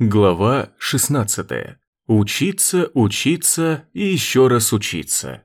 Глава 16. Учиться, учиться и еще раз учиться.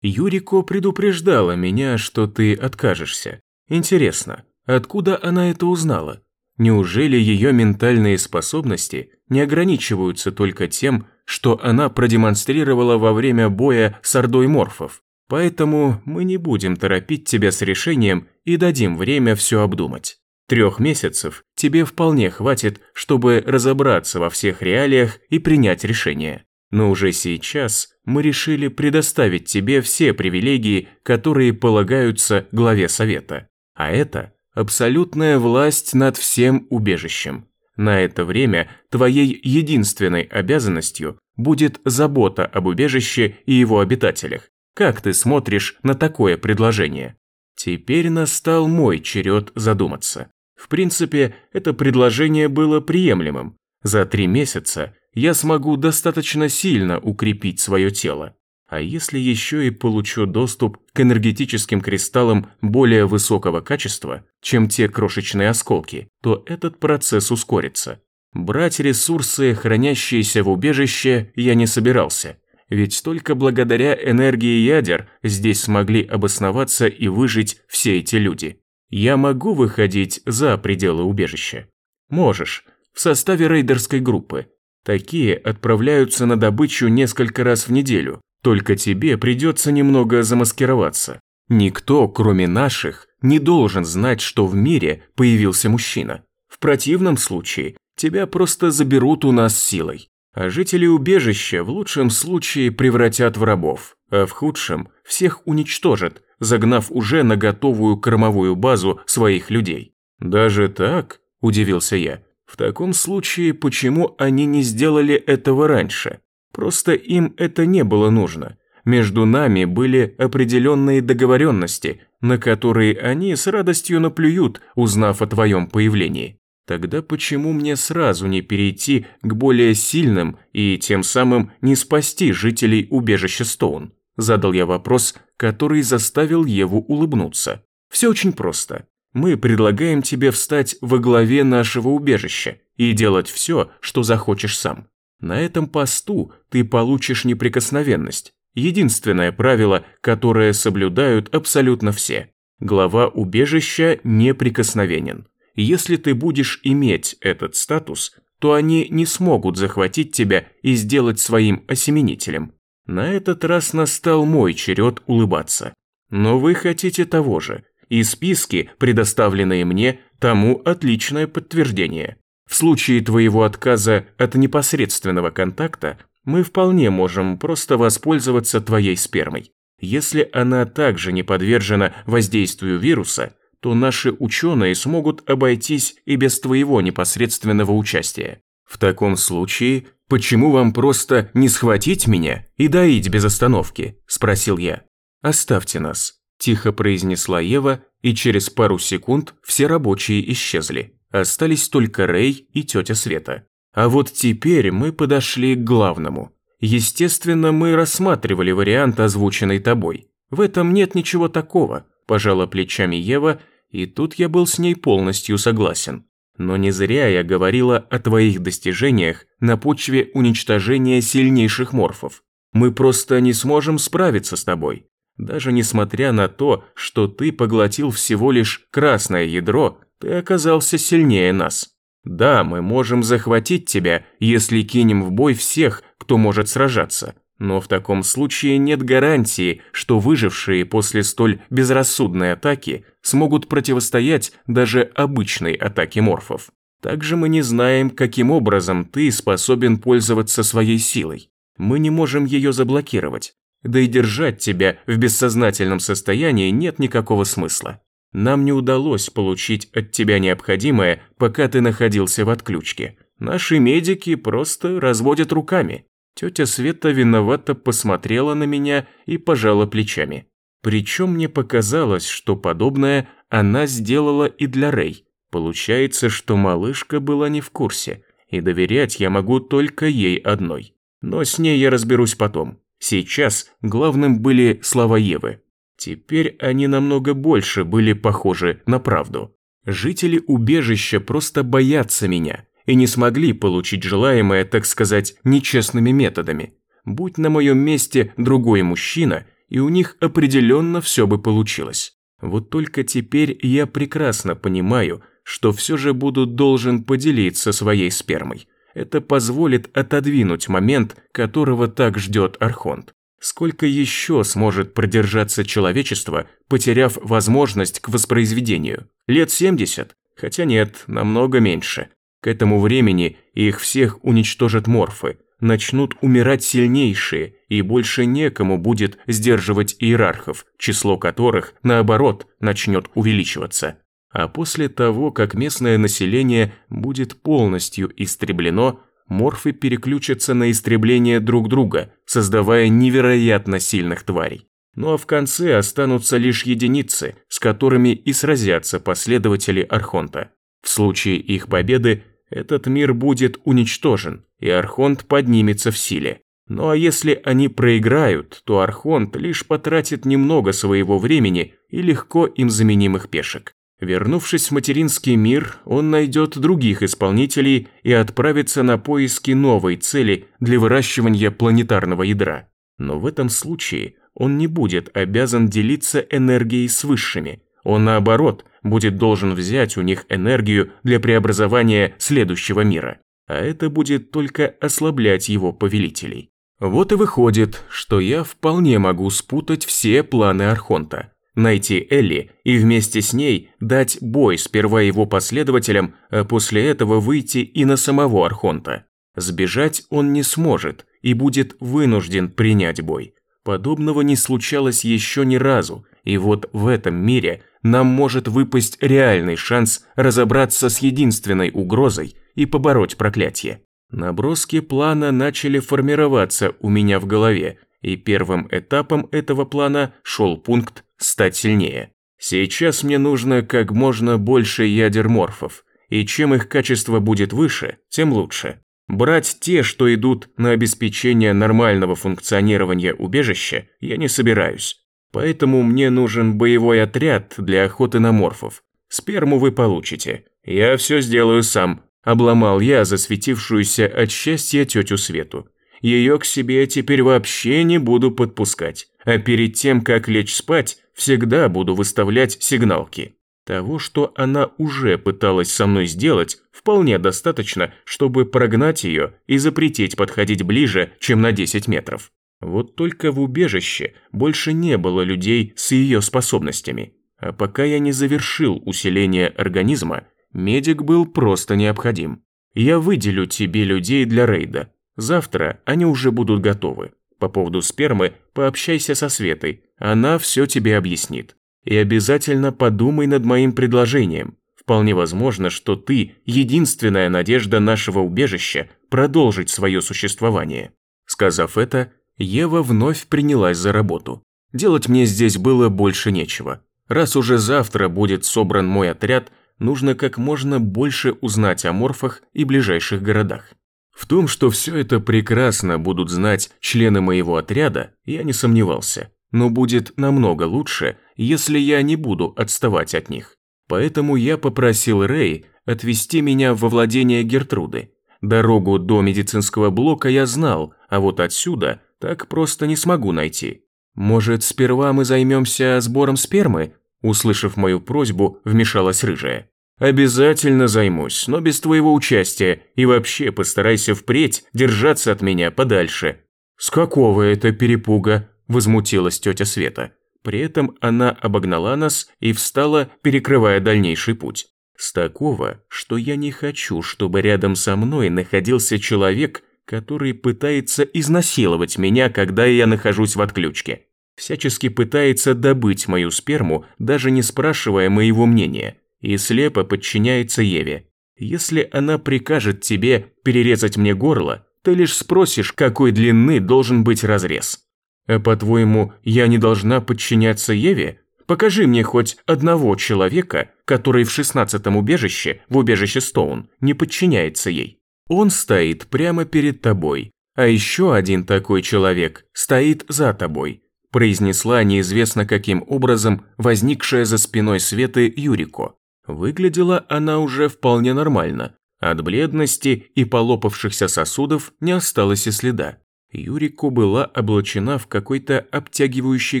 Юрико предупреждала меня, что ты откажешься. Интересно, откуда она это узнала? Неужели ее ментальные способности не ограничиваются только тем, что она продемонстрировала во время боя с Ордой Морфов? Поэтому мы не будем торопить тебя с решением и дадим время все обдумать. Трех месяцев тебе вполне хватит, чтобы разобраться во всех реалиях и принять решение. Но уже сейчас мы решили предоставить тебе все привилегии, которые полагаются главе совета. А это абсолютная власть над всем убежищем. На это время твоей единственной обязанностью будет забота об убежище и его обитателях. Как ты смотришь на такое предложение? Теперь настал мой черед задуматься. В принципе, это предложение было приемлемым. За три месяца я смогу достаточно сильно укрепить свое тело. А если еще и получу доступ к энергетическим кристаллам более высокого качества, чем те крошечные осколки, то этот процесс ускорится. Брать ресурсы, хранящиеся в убежище, я не собирался. Ведь только благодаря энергии ядер здесь смогли обосноваться и выжить все эти люди. Я могу выходить за пределы убежища? Можешь, в составе рейдерской группы. Такие отправляются на добычу несколько раз в неделю, только тебе придется немного замаскироваться. Никто, кроме наших, не должен знать, что в мире появился мужчина. В противном случае тебя просто заберут у нас силой. А жители убежища в лучшем случае превратят в рабов, а в худшем всех уничтожат, загнав уже на готовую кормовую базу своих людей. «Даже так?» – удивился я. «В таком случае, почему они не сделали этого раньше? Просто им это не было нужно. Между нами были определенные договоренности, на которые они с радостью наплюют, узнав о твоем появлении. Тогда почему мне сразу не перейти к более сильным и тем самым не спасти жителей убежища Стоун? Задал я вопрос, который заставил Еву улыбнуться. Все очень просто. Мы предлагаем тебе встать во главе нашего убежища и делать все, что захочешь сам. На этом посту ты получишь неприкосновенность. Единственное правило, которое соблюдают абсолютно все. Глава убежища неприкосновенен. Если ты будешь иметь этот статус, то они не смогут захватить тебя и сделать своим осеменителем. На этот раз настал мой черед улыбаться. Но вы хотите того же, и списки, предоставленные мне, тому отличное подтверждение. В случае твоего отказа от непосредственного контакта, мы вполне можем просто воспользоваться твоей спермой. Если она также не подвержена воздействию вируса, то наши ученые смогут обойтись и без твоего непосредственного участия. В таком случае «Почему вам просто не схватить меня и доить без остановки?» – спросил я. «Оставьте нас», – тихо произнесла Ева, и через пару секунд все рабочие исчезли. Остались только Рэй и тетя Света. А вот теперь мы подошли к главному. Естественно, мы рассматривали вариант, озвученный тобой. В этом нет ничего такого, пожала плечами Ева, и тут я был с ней полностью согласен. Но не зря я говорила о твоих достижениях на почве уничтожения сильнейших морфов. Мы просто не сможем справиться с тобой. Даже несмотря на то, что ты поглотил всего лишь красное ядро, ты оказался сильнее нас. Да, мы можем захватить тебя, если кинем в бой всех, кто может сражаться. Но в таком случае нет гарантии, что выжившие после столь безрассудной атаки смогут противостоять даже обычной атаке морфов. Также мы не знаем, каким образом ты способен пользоваться своей силой. Мы не можем ее заблокировать. Да и держать тебя в бессознательном состоянии нет никакого смысла. Нам не удалось получить от тебя необходимое, пока ты находился в отключке. Наши медики просто разводят руками. Тетя Света виновато посмотрела на меня и пожала плечами. Причем мне показалось, что подобное она сделала и для Рэй. Получается, что малышка была не в курсе, и доверять я могу только ей одной. Но с ней я разберусь потом. Сейчас главным были слова Евы. Теперь они намного больше были похожи на правду. Жители убежища просто боятся меня, и не смогли получить желаемое, так сказать, нечестными методами. Будь на моем месте другой мужчина, и у них определенно все бы получилось. Вот только теперь я прекрасно понимаю, что все же буду должен поделиться своей спермой. Это позволит отодвинуть момент, которого так ждет Архонт. Сколько еще сможет продержаться человечество, потеряв возможность к воспроизведению? Лет 70? Хотя нет, намного меньше. К этому времени их всех уничтожат морфы, начнут умирать сильнейшие, и больше некому будет сдерживать иерархов, число которых, наоборот, начнет увеличиваться. А после того, как местное население будет полностью истреблено, морфы переключатся на истребление друг друга, создавая невероятно сильных тварей. Ну а в конце останутся лишь единицы, с которыми и сразятся последователи Архонта. В случае их победы этот мир будет уничтожен, и Архонт поднимется в силе. Ну а если они проиграют, то Архонт лишь потратит немного своего времени и легко им заменимых пешек. Вернувшись в материнский мир, он найдет других исполнителей и отправится на поиски новой цели для выращивания планетарного ядра. Но в этом случае он не будет обязан делиться энергией с высшими. Он, наоборот, будет должен взять у них энергию для преобразования следующего мира. А это будет только ослаблять его повелителей. Вот и выходит, что я вполне могу спутать все планы Архонта найти Элли и вместе с ней дать бой сперва его последователям, а после этого выйти и на самого Архонта. Сбежать он не сможет и будет вынужден принять бой. Подобного не случалось еще ни разу, и вот в этом мире нам может выпасть реальный шанс разобраться с единственной угрозой и побороть проклятие. Наброски плана начали формироваться у меня в голове, и первым этапом этого плана шел пункт «стать сильнее». Сейчас мне нужно как можно больше ядер морфов, и чем их качество будет выше, тем лучше. Брать те, что идут на обеспечение нормального функционирования убежища, я не собираюсь. Поэтому мне нужен боевой отряд для охоты на морфов. Сперму вы получите. Я все сделаю сам. Обломал я засветившуюся от счастья тетю Свету ее к себе теперь вообще не буду подпускать, а перед тем, как лечь спать, всегда буду выставлять сигналки. Того, что она уже пыталась со мной сделать, вполне достаточно, чтобы прогнать ее и запретить подходить ближе, чем на 10 метров. Вот только в убежище больше не было людей с ее способностями. А пока я не завершил усиление организма, медик был просто необходим. Я выделю тебе людей для рейда, Завтра они уже будут готовы. По поводу спермы пообщайся со Светой, она все тебе объяснит. И обязательно подумай над моим предложением. Вполне возможно, что ты – единственная надежда нашего убежища продолжить свое существование. Сказав это, Ева вновь принялась за работу. Делать мне здесь было больше нечего. Раз уже завтра будет собран мой отряд, нужно как можно больше узнать о морфах и ближайших городах. В том, что все это прекрасно будут знать члены моего отряда, я не сомневался. Но будет намного лучше, если я не буду отставать от них. Поэтому я попросил Рэй отвезти меня во владение Гертруды. Дорогу до медицинского блока я знал, а вот отсюда так просто не смогу найти. Может, сперва мы займемся сбором спермы? Услышав мою просьбу, вмешалась рыжая. «Обязательно займусь, но без твоего участия, и вообще постарайся впредь держаться от меня подальше». «С какого это перепуга?» – возмутилась тетя Света. При этом она обогнала нас и встала, перекрывая дальнейший путь. С такого, что я не хочу, чтобы рядом со мной находился человек, который пытается изнасиловать меня, когда я нахожусь в отключке. Всячески пытается добыть мою сперму, даже не спрашивая моего мнения и слепо подчиняется Еве. Если она прикажет тебе перерезать мне горло, ты лишь спросишь, какой длины должен быть разрез. А по-твоему, я не должна подчиняться Еве? Покажи мне хоть одного человека, который в шестнадцатом убежище, в убежище Стоун, не подчиняется ей. Он стоит прямо перед тобой, а еще один такой человек стоит за тобой, произнесла неизвестно каким образом возникшая за спиной Светы Юрико. Выглядела она уже вполне нормально. От бледности и полопавшихся сосудов не осталось и следа. Юрико была облачена в какой-то обтягивающий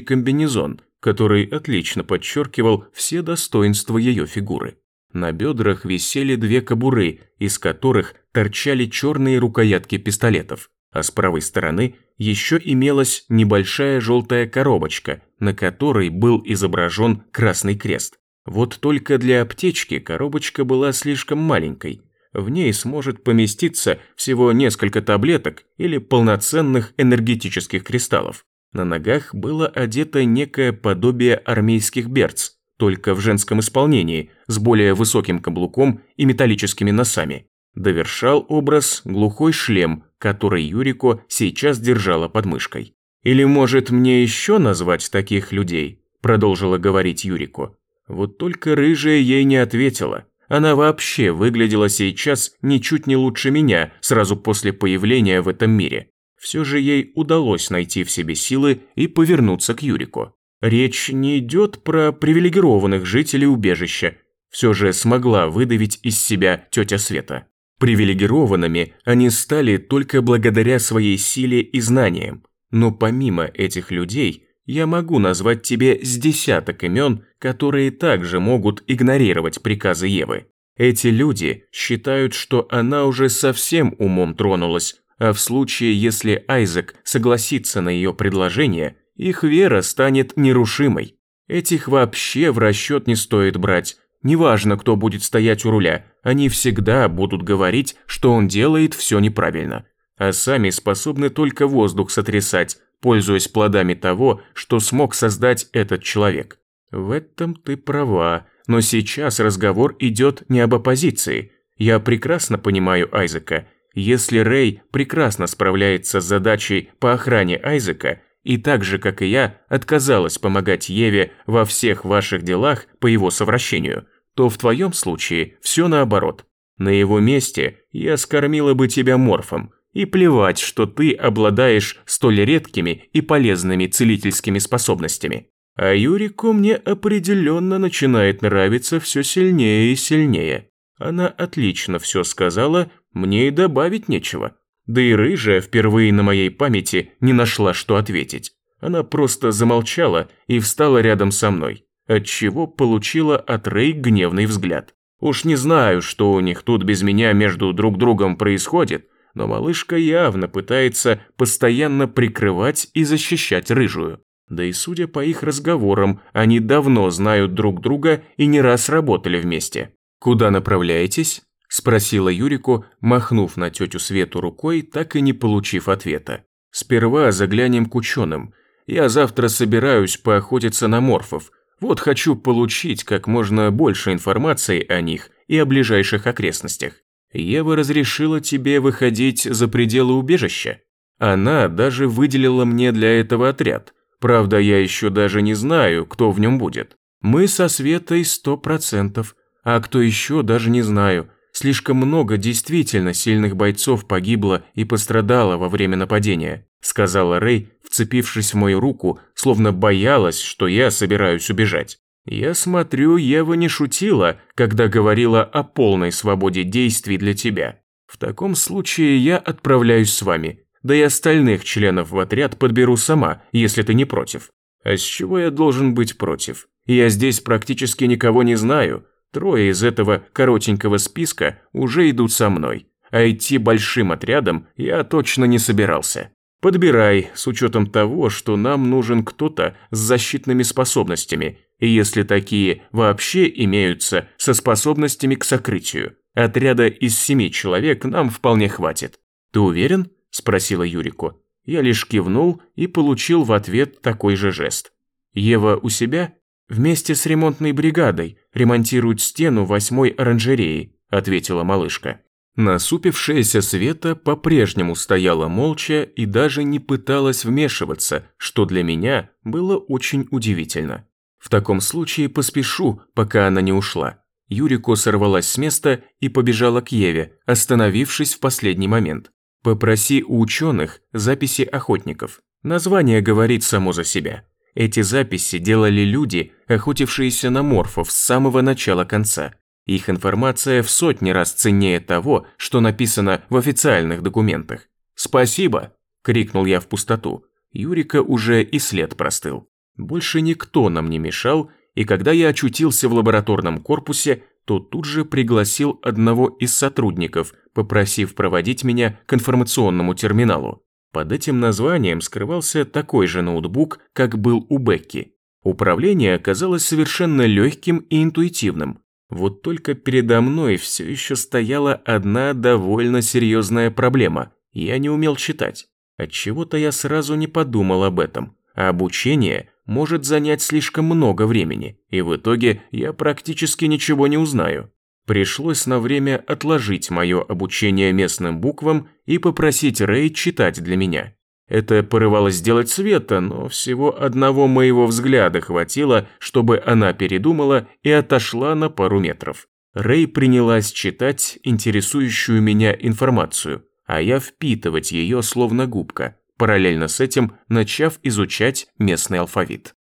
комбинезон, который отлично подчеркивал все достоинства ее фигуры. На бедрах висели две кобуры, из которых торчали черные рукоятки пистолетов, а с правой стороны еще имелась небольшая желтая коробочка, на которой был изображен красный крест. Вот только для аптечки коробочка была слишком маленькой. В ней сможет поместиться всего несколько таблеток или полноценных энергетических кристаллов. На ногах было одето некое подобие армейских берц, только в женском исполнении, с более высоким каблуком и металлическими носами. Довершал образ глухой шлем, который Юрико сейчас держала под мышкой. «Или, может, мне еще назвать таких людей?» – продолжила говорить Юрико. Вот только рыжая ей не ответила. Она вообще выглядела сейчас ничуть не лучше меня сразу после появления в этом мире. Все же ей удалось найти в себе силы и повернуться к Юрику. Речь не идет про привилегированных жителей убежища. Все же смогла выдавить из себя тетя Света. Привилегированными они стали только благодаря своей силе и знаниям. Но помимо этих людей, я могу назвать тебе с десяток имен, которые также могут игнорировать приказы Евы. Эти люди считают, что она уже совсем умом тронулась, а в случае, если Айзек согласится на ее предложение, их вера станет нерушимой. Этих вообще в расчет не стоит брать. Неважно, кто будет стоять у руля, они всегда будут говорить, что он делает все неправильно. А сами способны только воздух сотрясать, пользуясь плодами того, что смог создать этот человек. В этом ты права, но сейчас разговор идет не об оппозиции. Я прекрасно понимаю Айзека – если Рэй прекрасно справляется с задачей по охране Айзека и так же, как и я, отказалась помогать Еве во всех ваших делах по его совращению, то в твоем случае все наоборот. На его месте я скормила бы тебя морфом, и плевать, что ты обладаешь столь редкими и полезными целительскими способностями. А Юрику мне определенно начинает нравиться все сильнее и сильнее. Она отлично все сказала мне и добавить нечего. Да и рыжая впервые на моей памяти не нашла, что ответить. Она просто замолчала и встала рядом со мной, отчего получила от Рэй гневный взгляд. Уж не знаю, что у них тут без меня между друг другом происходит, но малышка явно пытается постоянно прикрывать и защищать рыжую. Да и судя по их разговорам, они давно знают друг друга и не раз работали вместе. «Куда направляетесь?» Спросила Юрику, махнув на тетю Свету рукой, так и не получив ответа. «Сперва заглянем к ученым. Я завтра собираюсь поохотиться на морфов. Вот хочу получить как можно больше информации о них и о ближайших окрестностях. Ева разрешила тебе выходить за пределы убежища. Она даже выделила мне для этого отряд. Правда, я еще даже не знаю, кто в нем будет. Мы со Светой сто процентов, а кто еще даже не знаю. Слишком много действительно сильных бойцов погибло и пострадало во время нападения», сказала Рэй, вцепившись в мою руку, словно боялась, что я собираюсь убежать. «Я смотрю, Ева не шутила, когда говорила о полной свободе действий для тебя. В таком случае я отправляюсь с вами, да и остальных членов в отряд подберу сама, если ты не против». «А с чего я должен быть против? Я здесь практически никого не знаю, Трое из этого коротенького списка уже идут со мной, а идти большим отрядом я точно не собирался. Подбирай, с учетом того, что нам нужен кто-то с защитными способностями, и если такие вообще имеются со способностями к сокрытию. Отряда из семи человек нам вполне хватит. Ты уверен? Спросила Юрику. Я лишь кивнул и получил в ответ такой же жест. Ева у себя? «Вместе с ремонтной бригадой ремонтируют стену восьмой оранжереи», ответила малышка. Насупившаяся Света по-прежнему стояла молча и даже не пыталась вмешиваться, что для меня было очень удивительно. В таком случае поспешу, пока она не ушла. Юрико сорвалась с места и побежала к Еве, остановившись в последний момент. «Попроси у ученых записи охотников. Название говорит само за себя. Эти записи делали люди, охотившиеся на морфов с самого начала конца. Их информация в сотни раз ценнее того, что написано в официальных документах. «Спасибо!» – крикнул я в пустоту. Юрика уже и след простыл. Больше никто нам не мешал, и когда я очутился в лабораторном корпусе, то тут же пригласил одного из сотрудников, попросив проводить меня к информационному терминалу. Под этим названием скрывался такой же ноутбук, как был у Бекки. Управление оказалось совершенно легким и интуитивным. Вот только передо мной все еще стояла одна довольно серьезная проблема. Я не умел читать. Отчего-то я сразу не подумал об этом. А обучение может занять слишком много времени, и в итоге я практически ничего не узнаю. Пришлось на время отложить мое обучение местным буквам и попросить Рэй читать для меня. Это порывалось сделать Света, но всего одного моего взгляда хватило, чтобы она передумала и отошла на пару метров. Рэй принялась читать интересующую меня информацию, а я впитывать ее словно губка, параллельно с этим начав изучать местный алфавит.